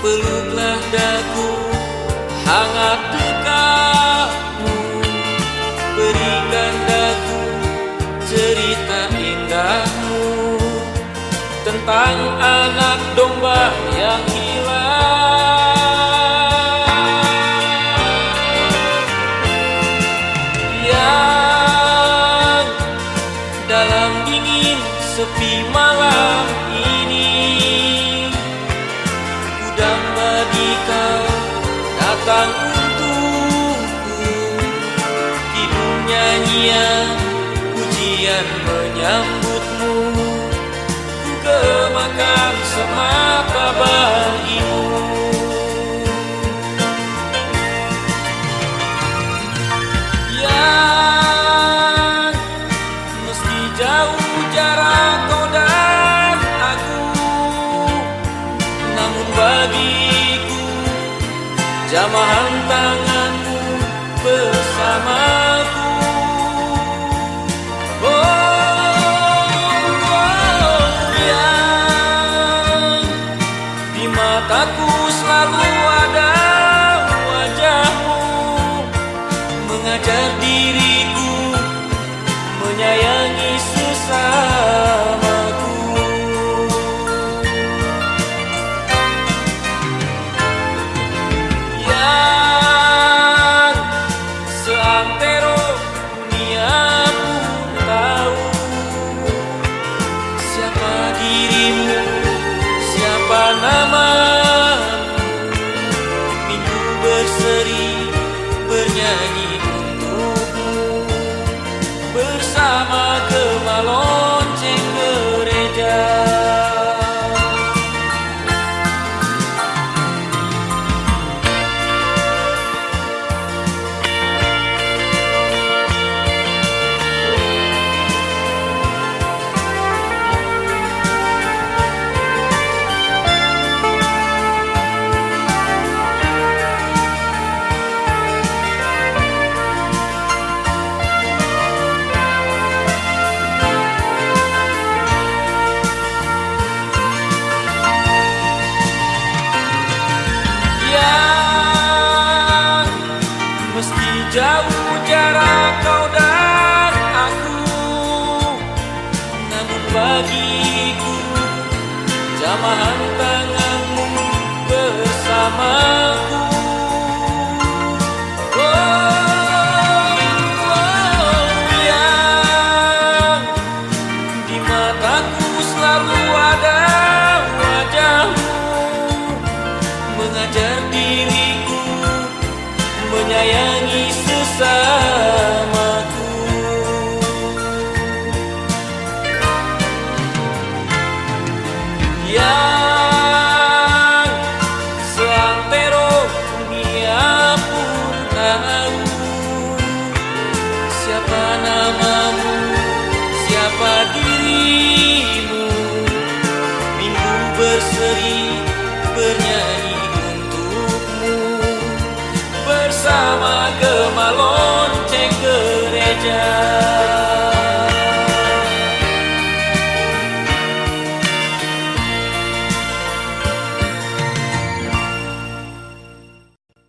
peluklah daku hangat dekatmu berikan daku cerita indahmu. Tentang anak domba yang hilang. Yang dalam dingin sepi malam ini. Datang untukku. Kidung nyanyian pujian menyambutmu jamahan tanganmu bersamaku jauh jarak kau dan aku Namun bagiku jamahan tanganmu siapa dirimu. Minggu berseri bernyanyi